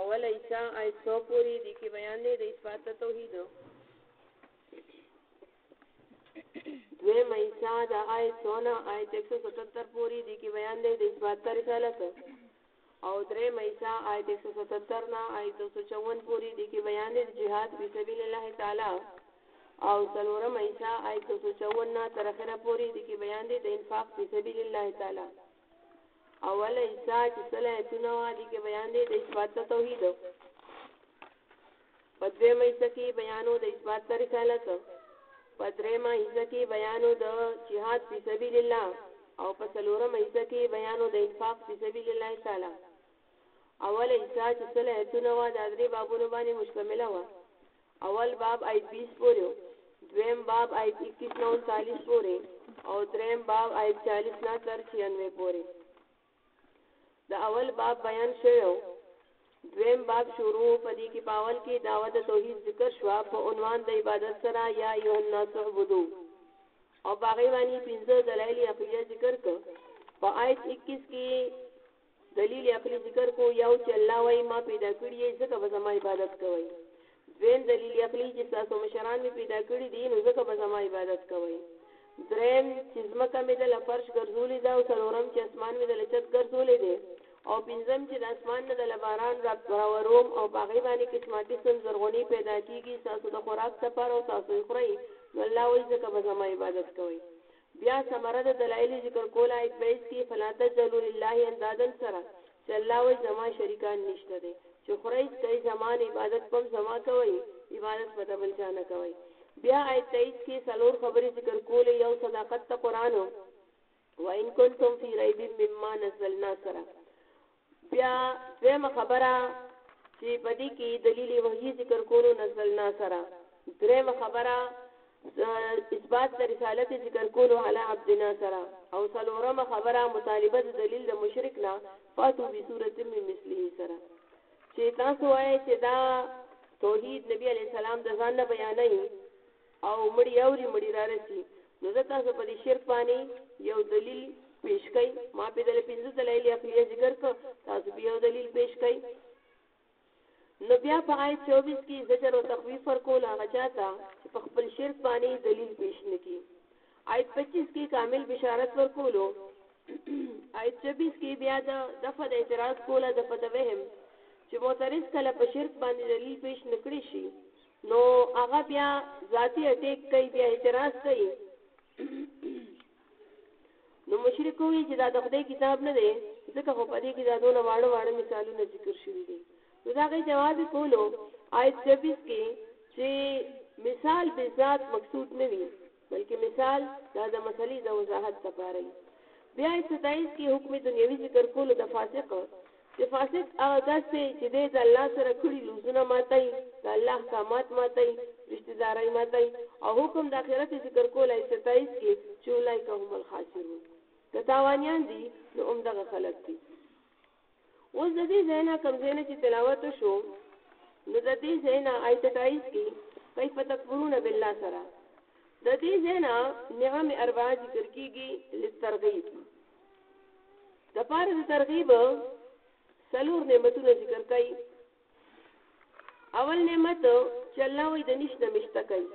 اول ایسا آیت سو پوری دی کې بیان دی د اثبات د توحید دوی مېسا د آیت سونا آیت 177 پوری دی کې بیان دی د اثبات تر رسالت او درې مېسا آیت 177 نا آیت 254 پوری دی کې بیان دی د جهاد په سبیل الله تعالی او سلور مېسا آیت 254 نا تر اخره پوری دی کې بیان دی د انفاق په سبیل الله تعالی اوله حصہ چې سل آیتونه وه دې کې بیان دی د اثبات د توحید په دویمه حصہ کې بیانو د اثبات د رسالت په دریمه حصہ کې بیانو د جهاد فی سبیل الله او په څلورمه حصہ کې بیانو د انفاق فی سبیل الله تعالی اوله حصہ چې سل آیتونه وه د درې بابونو باندې مشتمله وه اول باب آیت بیس پورې و، دویم باب آیت اکتیس نه انچالیس پورې او دریم باب آیت چالیس نه تر چیانوې پورې د اول باب بیان شوی و. دویم باب شروع په دې کې پاول کې دعوت د توحید ذکر شو په عنوان د عبادت سره یا ایه الناس عبدو او باغی باندې پنځه دلایل عقلیه ذکر ک په آیت 21 کې دليل عقلي ذکر کو، يو چې الله وايي، ما پيدا کړي يئ، ځکه به زما عبادت کوئ. دويم دليل عقلي چې ستاسو مشران مې پيدا کړي دي، نو ځکه به زما عبادت کوئ. دريم چې ځمکه مې ده له فرش ګرځولي ده او څلورم چې اسمان مې ده له چت ګرځولي دی او پنځم چې د اسمان نه ده له باران راوروم او په هغې باندې قسما قسم زرغوني پيدا کيږي ستاسو د خوراک دپاره او تاسو يې خورئ، نو الله وايي، ځکه به زما عبادت کوئ. بیا ثمره د دلایلو ذکر کول آیت بایس کی فلا تجعلو لله اندادن سره چه الله وایی زما شریکان نشته دی چه خورئ څکئ زما نه عبادت پم زما کوئ عبادت په د بل چا نه کوئ بیا آیت تئیس کی څلور خبری ذکر کولی یو صداقت د قرآن و ان کنتم فی ریب مما نزلنا سره بیا دویمه خبره چې په دې کې دلیل وحی ذکر کولو نزل نه سره دریمه خبره اثبات د رسالت ذکر کولو علی عبدنا سره او سلورمه خبره مطالبه د دلیل د مشرک نه فاتو بصورت من مثله سره چې تاسو وایي چې دا توحید نبی علی السلام د ځان نه بیانای او مړي اوري مړي رارسي نو زه تاسو په دې شرک باندې یو دلیل پیش کړئ ما په دل پنځه دلایل عقلیه ذکر ک تاسو به یو دلیل پیش کړئ نو بیا په آیت 24 کې زجر او تخویف ورکول هغه چاته چې په خپل شرک باندې دلیل پیش نکي آیت 25 کې کامل بشارت ورکولو آیت 26 کې بیا د دفع د اعتراض کوله د فد وهم چې معترض کله په شرک باندې دلیل پیش نکړي شي نو هغه بیا ذاتی اټیک کوي بیا اعتراض کوي نو مشرک وی چې دا د خدای کتاب نه دی ځکه خو په دې کې دا دونه واړه واړه مثالونه ذکر شوي دي نو دا غي جواب کولو آیت 26 کې چې مثال به ذات مقصود نه وي بلکې مثال دا د مسئلې د وضاحت لپاره وي. بیا یې ستاییز کې حکم دنیوي ذکر کولو د فاسق چې فاسق هغه کس دی چې دی د الله سره کړي لوظونه ماتوي، د الله احکامات ماتوي، رشته دارۍ ماتوي او حکم د اخرت یې ذکر کولای ستاییز کې چې اولئک هم الخاسرون، که تاوانیان دي نو همدغه خلک دي. اوس د دې ځای نه کوم ځای نه چې تلاوت وشو نو د دې ځای نه آیت 28 کې کیف تکفرون بالله سره د دې ځای نه نعم اربع ذکر کیږي لترغیب د پاره د ترغیب سلور نعمتونه ذکر کړي اول نعمت چې الله وي د نش نه مشته کوي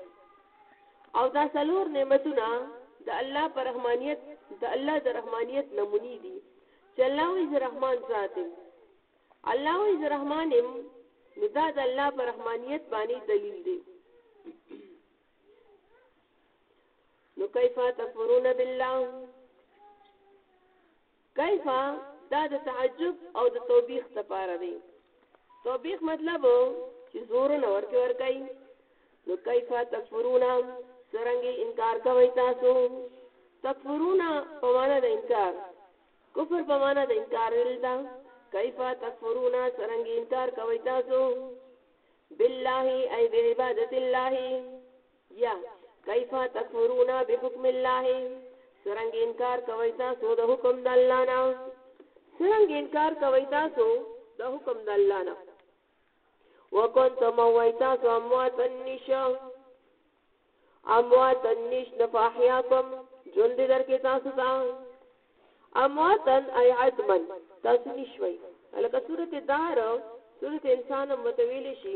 او دا سلور نعمتونه د الله پر رحمانیت د الله د رحمانیت نمونی دي چې الله وي ز رحمان ذاتم الله وي ز رحمانم نو دا د الله پر رحمانیت باندې دلیل دی نو کیفا تکفرون بالله کيف دا د تعجب او د توبيخ لپاره دی توبيخ مطلب چې زور نه ورکه ورکای نو کيف تکفرون سرنګي انکار کوي تاسو تکفرون په معنا د انکار کفر په معنا د انکار ولدا کيف تکفرون سرنګي انکار کوي تاسو بالله اي بعبادت الله یا کیف تکفرون بحکم الله سرنګ انکار کوي تاسو د حکم د الله نه سرنګ انکار کوي تاسو د حکم د الله نه وکنتم وایتا سو اموات النش اموات النش نفاحیاکم جون دې درکې تاسو ته امواتن ای عدمن تاسو نشوي لکه سورته دار سورته انسان متویل شي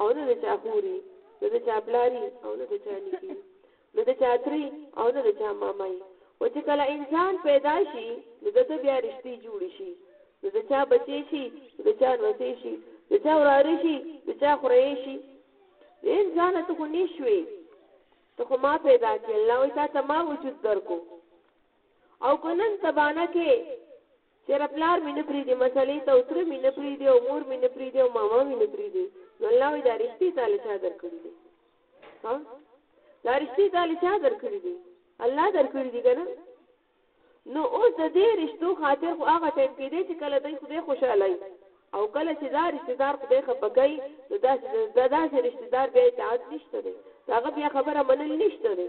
او نه د چا خور یې، نه د چا پلار یې او نه د چا نیکه یې، نه د چا تره یې او نه د چا ماما یې، و چې کله انسان پیدا شي نو د ده بیا رشتې جوړې شي، نو د چا بچی شي، نو د چا نوڅی شي، د چا وراره شي، د چا خوريی شي. نو ای انسانه ته خو نه شوې، ته خو ما پیدا کړې، الله وایي تا ته ما وجود درکړو او که نن تبانه کې چېره پلار مې نه پرېږدي مسلې ته او تره مې نه پرېږدي او مور مې نه پرېږدي او ماما مې نه پرېږدي نو الله وایي دا رشتې تا له چا درکړي دي ها دا رشتې تا له چا درکړي دي الله درکړي دي که نه نو اوس د دې رشتو خاطر خو هغه ټایم کې دی چې کله دی خدای خوشحالوي او کله چې دا رشتې دار خدای خفه کوي نو داسې دا داسې رشتې دار بیا اطاعت نشته دی د هغه بیا خبره منل نشته دی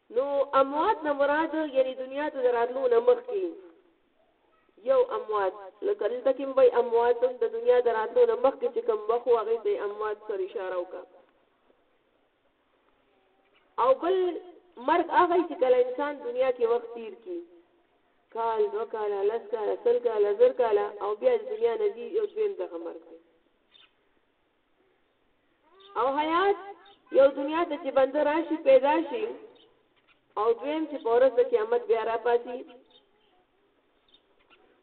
نو اموات نه مراد یعنی دنیا ته دراتلو نه مخکې یو اموات نو دلته کوم وای اموات د دنیا دراتلو نه مخکې چې کوم وخت هغه ته اموات سره اشاره وکړه او بل مرګ هغه چې کله انسان دنیا کې وخت تیر کی کال دو کال لس کال سل کال زر کال او بیا د دنیا نزی یو دویم دغه مرګ دی او حیات یو دنیا ته چې بنده راشي پیدا شي او دویم چې په ورځ د قیامت بیا را پاسي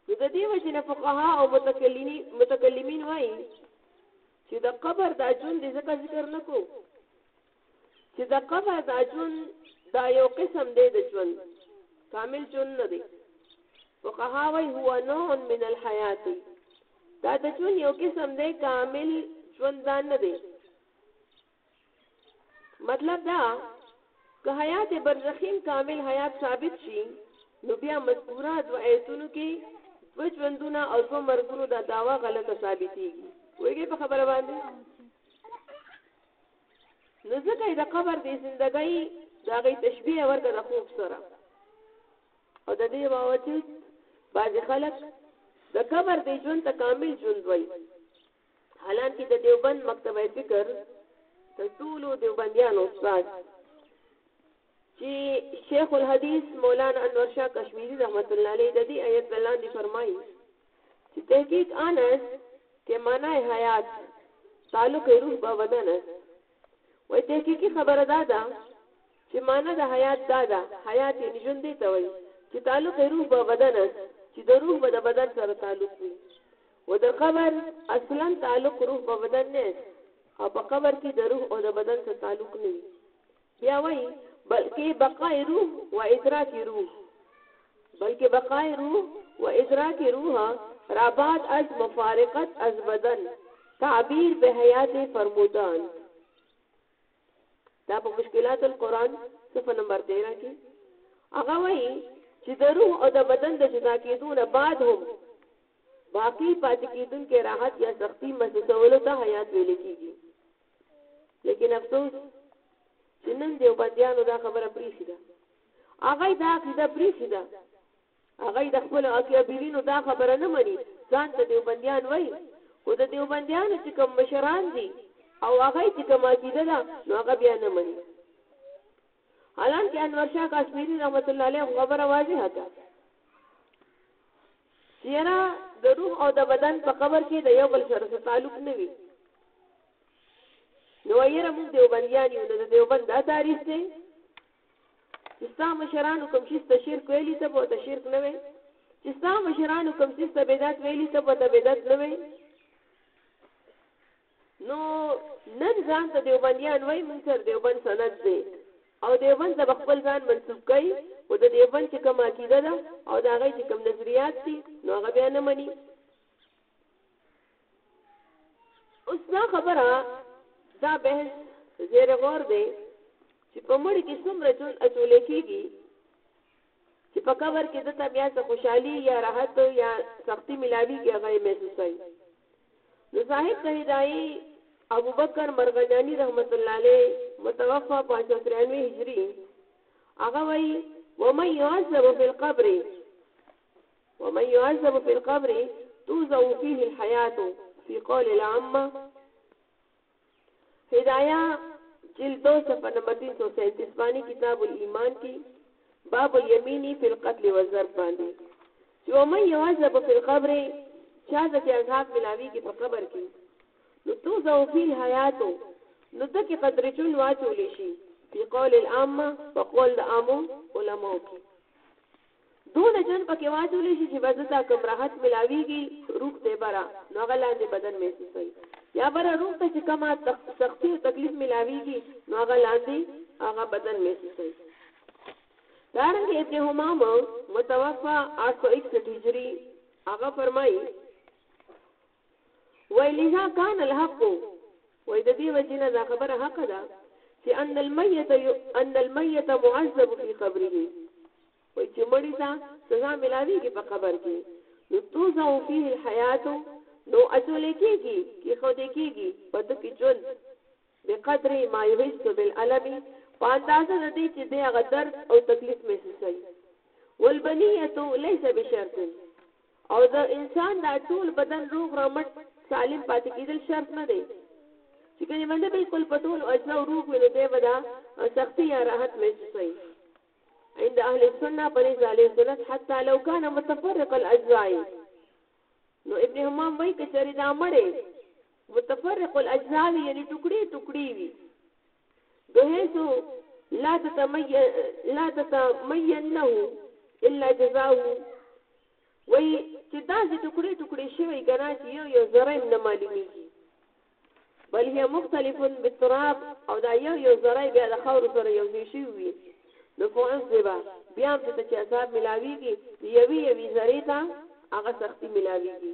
نو د دې وجه نه فقها او متکلمین وایي چې د قبر دا ژوند ځکه ذکر نکو چې د قبر دا ژوند دا یو قسم دی د ژوند کامل ژوند نه دی فقها وی هو نوع من الحیات دا د ژوند یو قسم دی کامل ژوند دا نه دی مطلب دا که حیات برزخیم کامل حیات ثابت شي نو بیا مذکوره دو ایتونو کې دو ژوندونه او دو مرګونو دا داوا غلطه ثابتېږي ویږي په خبره باندې نو ځکه یې د قبر د زنده ګۍ د هغې تشبیه ورکړه د خوب سره او د دې باوجود بعضې خلک د قبر د ژوند ته کامل ژوند وایي حالانکه د دیوبند مکتبه فکر د ټولو دیوبندیانو استاد چي شيخ الحديث مولانا انور شاه کشميري رحمت الله عليه ددي آيت نه لاندي فرمايي چي تحقيق آن است که معنای حيات تعلق روح به بدن است وای تحقيقي خبره دا ده چي معنی د حيات دا ده حيات یې نژون دی ته وای چي تعلق روح به بدن است چي د روح به د بدن سره تعلق وي و د قبر اصلا تعلق روح په بدن نه او په قبر کې د روح او د بدن سره تعلق نه وي بیا وایي بلکې بقاء روح و ادراک روح بلکې بقاء روح و ادراک روح را بعد از مفارقت از بدن تعبیر به حیات فرمودند دا په مشکلات القرآن صفحه نمبر 13 کې هغه وایي چې د روح او د بدن د جدا کېدو نه بعد هم باقی پاتې کېدونکې راحت یا سختی محسوسولو ته حیات ویل کېږي لیکن افسوس چې نن دیو بندیانو دا خبره پریخي ده هغه دا عقیده پریخي ده هغه د خپل اکیابرینو دا خبره نه مني ځان ته دیو بندیان وای خو د دیو بندیانو چې کوم مشران دي او هغه چې کوم عقیده ده نو هغه بیا نه مني حالانکه انور شاه کشمیری رحمت الله علیه خو خبره واضحه کړه چیرې د روح او د بدن په قبر کې د یو بل سره څه تعلق نه وي نو یره موږ دیوبندیان یو نه د دیوبند دا تاریخ دی چې ستا مشرانو کوم شي ته شرک ویلی ته به ته شرک نه وي چې ستا مشرانو کوم شي ته بدعت ویلی ته به ته بدعت نه وي نو نن ځان ته دیوبندیان وای مونږ سره دیوبند سند دی او دیوبند ته خپل ځان منسوب کوي او د دیوبند چې کوم عقیده ده او دا غي چې کوم نظریات دي نو هغه بیا نه مني اوس دا خبره دا بحث زیر غور دی چې په مړ کې څومره جون اچول کېږي چې په قبر کې ده ته بیا څه خوشحالي یا راحت یا سختی ملاویږي هغه یې محسوسوي نو صاحب ته هدایي ابوبکر مرغنیانی رحمت الله علیه متوفا 593 هجری هغه وایي ومن يعذب في القبر ومن يعذب في القبر توزع فيه الحياة في قول العامة هدایه جلد دو صفحه نمبر 337 باندې کتاب الایمان کې باب الیمینی فی القتل والضرب باندې چې ومن یعذب فی القبر چا د چې عذاب ملاوی کې په قبر کې نو تو زو فی الحیات نو د کې قدر چون واچول شي په قول العامه په قول د عامو علماو کې دونه جن پکې واچول شي چې بس دته کوم راحت ملاویږي روح ته بره نو هغه لاندې بدن محسوسوي یا بره روح ته چې کومه سختي او تکلیف ملاویږي نو هغه لاندې هغه بدن محسوسوي دارنګ ابن همام متوفا 861 هجری هغه فرمایي وای لذا کان الحق وای د دې وجنه دا خبره حق ده چې ان المیت ان المیت معذب فی قبره وای چې مړی ته سزا ملاویږي په قبر کې نو توزع فيه الحیات نو اچول کېږي کې خو دې کېږي په د کې ژوند بقدر ما يحس بالالم په اندازه د دې چې دې هغه درد او تکلیف محسوسوي والبنیه ليس بشرط او د انسان دا ټول بدن روغ رمټ سالم پاتې کېدل شرط نه دی چې کني بنده بالکل په ټول اجزا روغ وي نو دی به دا سختی یا راحت محسوسوي عند اهل السنه پنځ اهل السنت حتی لو کان متفرق الاجزاء نو ابن حمام وایي کچری دا مړې متفرق الاجزاء یعنی ټوکړي ټوکړي وي بحيث لا لا تتمينه الا جزاء وای چې داسې ټکړې ټکړې شوی کنا چې یو یو ذره هم نه معلومیږي بل هي مختلف بالتراب او دا یو یو ذره بیا د خاور سره یو ځای شي وي نو فعذبا بیا هم چې عذاب ملاويږي یوي یوي ذره ته هغه سختی ملاويږي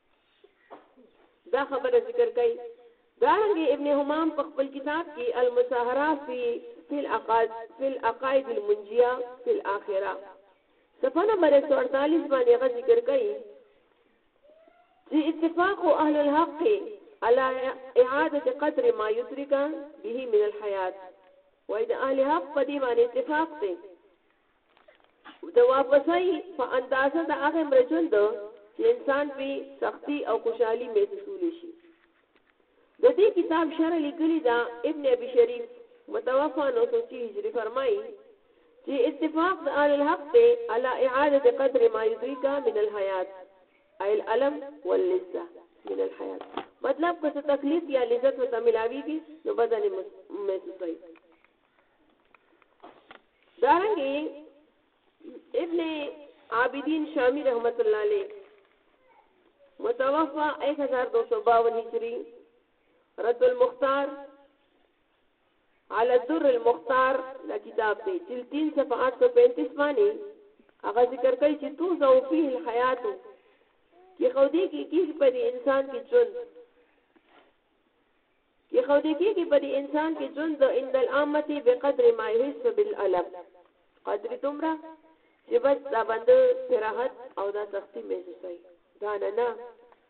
دا خبره ذکر کوي دارنګ ابن همام په خپل کتاب کې المساهره فی فی العقائد فی العقائد المنجیه فی الاخره صفحه نمبر 148 باندې غو ذکر کوي چې اتفاق اهل الحق على اعاده قدر ما يترك به من الحياه وای د اهل حق په دی باندې اتفاق دی د واپسۍ په اندازه د هغه عمر ژوند چې انسان په سختی او خوشحالي محسوسولی شي د دې کتاب شرح لیکلی دا ابن ابي شریف متوفا 906 هجری فرمایي چې اتفاق د اهل الحق ته على اعاده قدر ما يدريك من الحيات اي الالم واللذه من الحيات مطلب که څه تکلیف یا لذت ورته ملاویږي نو بدن محسوسوي دارنګي ابن عابدین شامی رحمت الله علیه متوفا 1252 هجری رد المختار على الدر المختار دا کتاب دی جلد 3 صفحه 835 باندې هغه ذکر کوي چې تو زو فيه الحیات کې خو دې کې کیږي په دې انسان کې ژوند کيښودې کيږي په دې انسان کې ژوند د عند العامه بقدر ما يحس بالالم قدر دومره چې بس دا بنده سراحت او دا سختی محسوسوي دا نه نه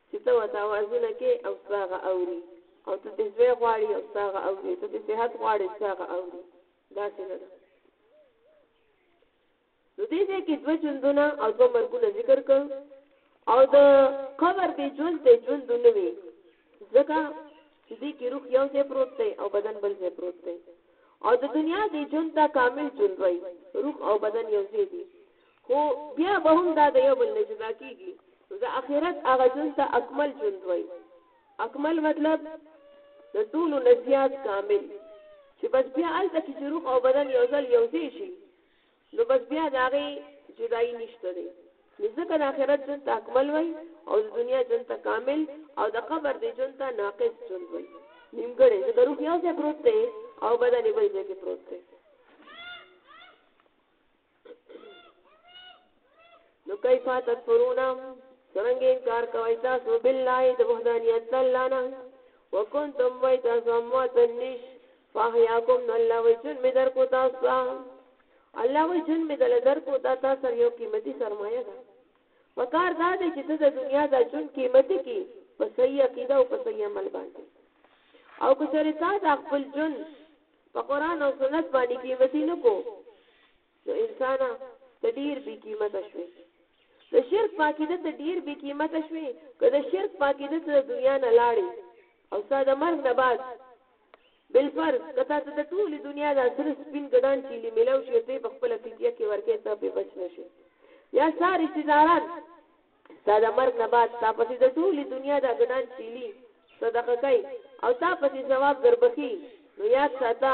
چې ته ورته اوازونه کې او ساغه اوري او ته دې زوی غواړي او ساغه اوري ته دې صحت غواړي ساغه اوري داسې نه ده نو دې ځای کې دوه ژوندونه او دوه مرګونه ذکر کړ او د قبر دی ژوند دی ژوند نه وي ځکه چې دې کې روح یو ځای پروت دی او بدن بل ځای پروت دی او د دنیا دی ژوند ته کامل ژوند وای روح او بدن یو ځای دي خو بیا به هم دا د یو بل نه جدا کیږي نو د اخرت هغه ژوند ته اکمل ژوند وای اکمل مطلب د ټولو نه زیات کامل چې بس بیا هلته کې چې روح او بدن یو ځل یو ځای شي نو بس بیا د هغې جدايي نشته دی نو ځکه د آخرت ژوند ته اکمل وای او د دنیا ژوند ته کامل او د قبر د ژوند ته ناقص ژوند وای نیمګړی ځکه روح یو ځای پروت دی او بدن یې بل ځای کې پروت دی نو کیف تکفرون څرنګه انکار کوي تاسو بالله د وحدانیت الله نه وکنتم وای تاسو اموات نش فاحیاکم نو الله وای جون می در کو تاسو الله وای جون می دل در کو دا تاسو یو قیمتي سرمایه ده پکار دا دی چې ته د دنیا دا جون قیمتي کی په صحیح عقیده او په صحیح عمل باندې او که چېرې تا د خپل جون په قران او سنت باندې قیمتي نکو نو انسانه ته ډیر بی قیمت شوې د شرک پاکیده ته ډیر بی قیمت شوې که د شرک پاکیده ته د دنیا نه لاړې او ستا د مرګ نه بعد بل فرض کته ته د ټولې دنیا د سره سپین ګډان چیلې ملاو شي ته په خپل فکیه کې ورکه ته په بچ نشي یا ستا رشتہ داران ستا د مرګ نه بعد تا پسې د ټولې دنیا د ګډان چیلي صدقه کوي او تا پسې ثواب دربخي نو یاد ساته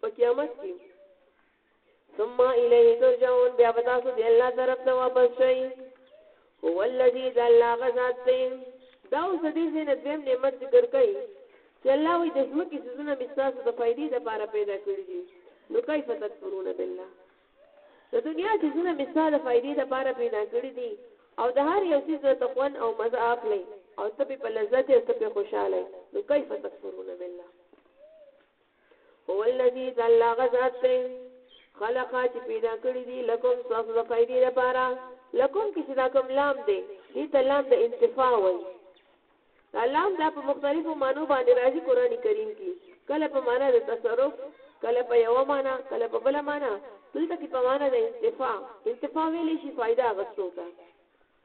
په قیامت کې ثم الیه ترجعون بیا به تاسو دی الله طرف ته واپس شئ هو الذی د الله غزاد دی دا اوس ډیر ځای نه دویم نعمت ذکر کوي چې الله وي د ځمکې سيزونه مې تاسو د فائدې لپاره پیدا کړی دي نو کیف تکفرون بالله د دنیا سيزونه مې تاسو د فائدې لپاره پیدا کړی دي او د هر یو سيز ته خوان او مزه اخلي او ته په لذت او ته په خوشاله نو کیف تکفرون بالله هو الذي د الله غزاد دی خلقا چې پیدا کړی دی لکم تاسو د فائدې لپاره لکم کې چې دا کوم لام دی دې ته لام د انتفاع وای دا لام دا په مختلفو معنو باندې راځي قران کریم کې کله په معنا د تصرف کله په یو معنا کله په بل معنا دلته کې په معنا د انتفاع انتفاع ویلې شي فائدہ غسوتا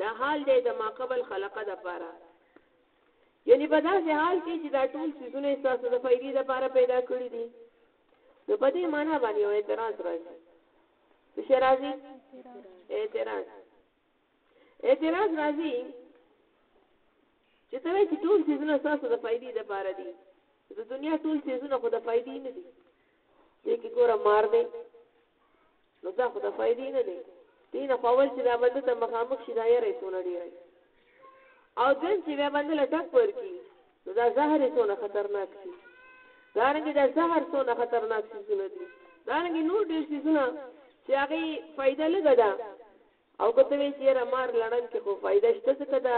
دا حال دی د ما قبل خلقه د پاره یعنی په داسې حال کې چې دا ټول سيزونه تاسو د فائدې د پاره پیدا کړی دي نو په دې معنی باندې یو اعتراض راځي څه راځي اعتراض اعتراض راځي چې ته چې ټول سيزونه تاسو د فائدې د پاره دي د دنیا ټول سيزونه خو د فائدې نه دي دې کې ګوره مار دی نو دا خو د فائدې نه دی دې نه خو ول چې دا بنده ته مخامخ شي دا یې رسونه ډیره او دیم چې بیا بنده له ټک ورکی نو دا زهر څونه خطرناک شي دا رنګ دا زهر څونه خطرناک شي زونه دي دا رنګ نور ډیر شي زونه چې هغه فائدہ لګا ده او کته وی چې را مار لړن کې خو فائدہ شته څه کده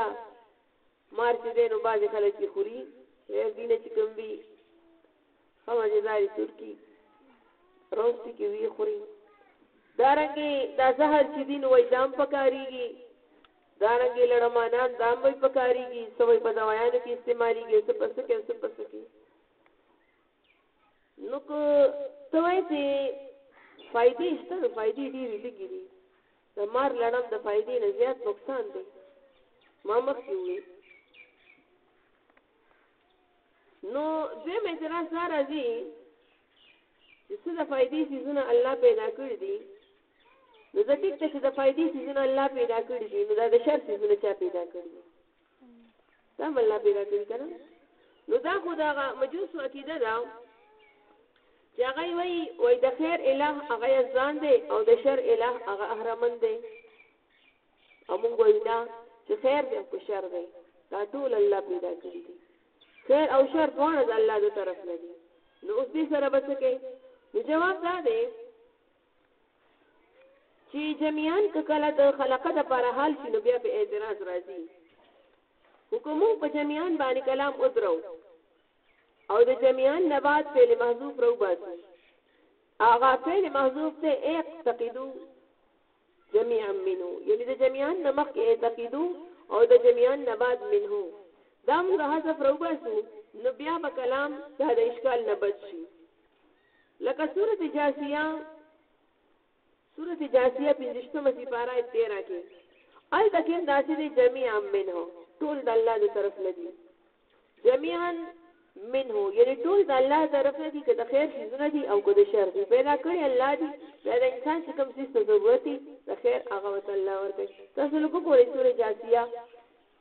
مار چې دی نو بعضې خلک یې خوري خیر دي نه چې کوم وي ښه مزېدارې تورکي روستي کې وي خوري دارنګې دا زهر چې دي نو وایي دام په کارېږي دارنګې لړمانان دام وایي په کارېږي څه وایي په دوایانو کې استعمالېږي څه په څه کې څه په څه کې نو که ته وایې چې فایدې شته نو فایدې ډېرې لږې دي د مار لړم د فائدې نه زیات نقصان دی ما مخکې وویل نو دویم اعتراض دا راځي چې څه د فائدې سيزونه الله پیدا کړی دي نو د ټیک ته چې د فائدې سيزونه الله پیدا کړی دي نو دا د شر سيزونه چا پیدا کړی دي دا ملا پیدا کړی کنه نو دا خو دا مجوس عقیده دا چې هغه وی وای د خیر الہ هغه ځان دی او د شر الہ هغه اهرمن دی او موږ وایو نه چې خیر دی او شر دی دا ټول الله پیدا کړی دی خیر او شر دواړه د الله د طرف نه دي نو اوس دې سره بچ کې نو جواب دا دی چی جمیعان که کله د خلقه د پاره حال شي نو بیا په اعتراض راځي خو که مونږ په جمیعان باندې کلام ودرو او د جمیعان نه بعد فعل محذوف رو باسو هغه فعل محذوف ته ایق تقیدو جمیعا منو یعنی د جمیعان نه مخکې اعتقیدو او د جمیعان نه بعد منه دا موږ حذف رو باسو نو بیا به کلام دا د اشکال نه بچ شي لکه سورت جاسیه سورت جاسیه پنځشتمه سپاره 13 کې الته کې هم داسې دی جميعا منه ټول د الله د طرف نه دي جميعا منه یعنی ټول د الله طرف نه دي که د خیر سيزونه دي او که د شر دي پیدا کړی الله دي دا د انسان چې کوم سیس ته ضرورت دي د خیر هغه وت الله ورکړي تاسو لوګو ګورئ سورې جاسیه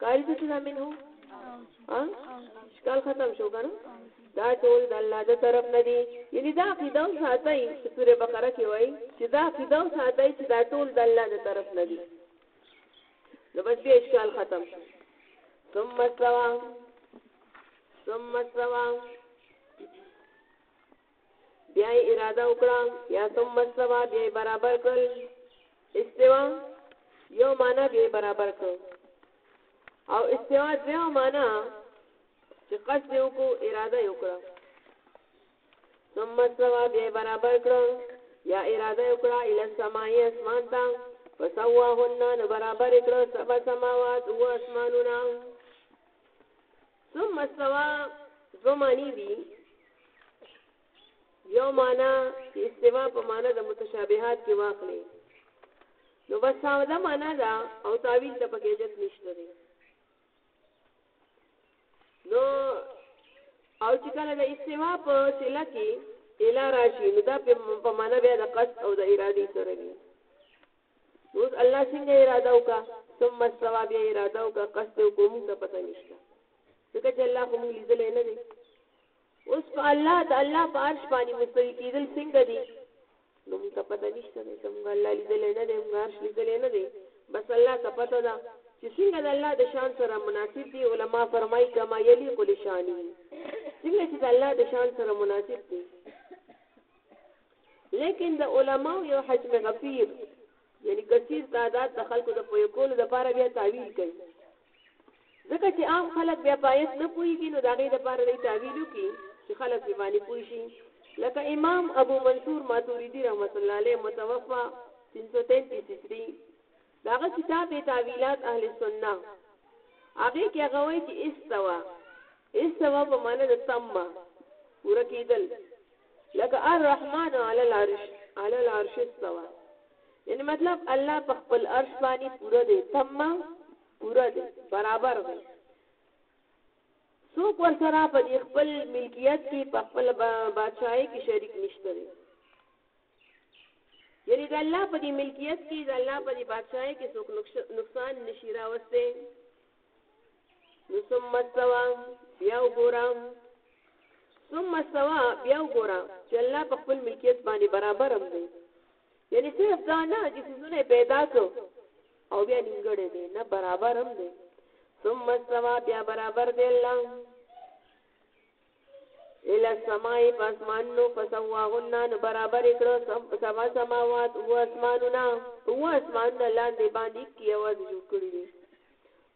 قاری څه څه زامن هو ها اشکال ختم شو کنه دا ټول د الله د طرف نه دي یعنی دا عقیده او ساتي چې سوره بقره کې وایي چې دا عقیده او ساتي چې دا ټول د الله د طرف نه دي نو بس به اشکال ختم شو ثم استوى ثم استوى بیا یې اراده وکړه یا ثم استوا بیا یې برابر کړل استوا یو معنا بیا یې برابر کړ او استوا دویمه معنا چې قصد یې وکړو اراده یې وکړه ثم استوا بیا یې برابر کړ یا اراده یې وکړه الی السماعي اسمان ته فسواهن نو برابر کړ سبا سماوات او اسمانونه ثم استوا دو معنی دي یو معنا چې استوا په معنا د متشابهات کې واخلي نو بس ساده معنا ده او تعویل د پکې جت نشته دی نو او چې کله د استوا په سله کې اله راشي نو دا په معنا بیا د قصد او د ارادي سره وي اوس الله څنګه اراده وکا ثم الثواب یې اراده وکا قصد وکړو موږ ته پته نشته ځکه چې الله خو موږ لیدلې نه دی اوس په الله د الله په عرش باندې مستوي کېدل څنګه دي نو موږ ته پته نشته دی چې موږ الله لیدلې نه دی موږ عرش لیدلې نه دی بس الله ته پته ده چې څنګه د الله د شان سره مناسب دي علما فرمایي کما یلیق لشانه څنګه چې د الله د شان سره مناسب دي ليکن د علماؤ يو حجم غفير يعني کثير تعداد د خلکو د پوه کولو د پاره بيا تعويل کوي ځکه چې عام خلک بيا پایت نه پوهيږي نو د هغې د پاره دی تعويل وکړي چې خلک په باندې پوه شي لکه امام ابو منصور ماتوریدی رحمت الله علیه متوفا 333 هجری د هغه کتاب دی تاویلات اهل سنه هغه کې هغه وایي چې استوا استوا په معنی د تم پوره کېدل لکه الرحمن علی العرش علی العرش استوا یعنی مطلب الله په خپل عرش باندې پوره دی تم پوره دی برابر دی څوک ور سره په خپل ملکیت کې په خپل بادشاہي کې شریک نشته دی یعنی د الله په دې ملکیت کې د الله په دې بادشاہي کې څوک نقصان نشي راوسته نو ثم استوا بیا وګوره ثم استوا بیا وګوره چې الله په خپل ملکیت باندې برابر هم دی یعنی صرف دا نه چې سونه پیدا کو او بیا نیمګړې دی نه برابر هم دی ثم استوا بیا برابر دی الله الی السماء په اسمانونو فسواهن نو برابر کړ سبع سماوات او اسمانونه او اسمانونه لاندې باندې کی आवाज جوړ کړی دي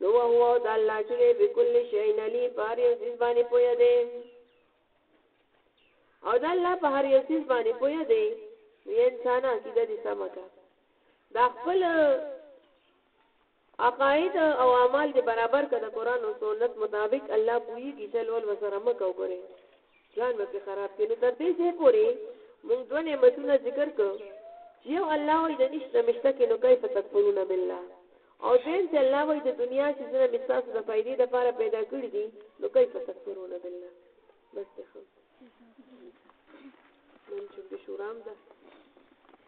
نو هو او د الله چې دی بكل شيء علي پار یو سیس باندې پوهه دی او د الله په هر یو سیس باندې پوهه دی نو انسان عقیده دي سمکا دا خپل عقاید او اعمال دې برابر که د قرآن او سنت مطابق الله پوهیږي چل ول ورسره مه کوه ګورې ځان به پرې خراب کړې نو تر دې ځای پورې موږ دوه نعمتونه ذکر کړ چې یو الله وایي د نشته مشته کې نو کیف تکفرون بالله او دویم چې الله وایي د دنیا څیزونه مې ستاسو د فایدې دپاره پیدا کړي دي نو کیف تکفرون بالله بس دی ښه نن چونکې شورام ده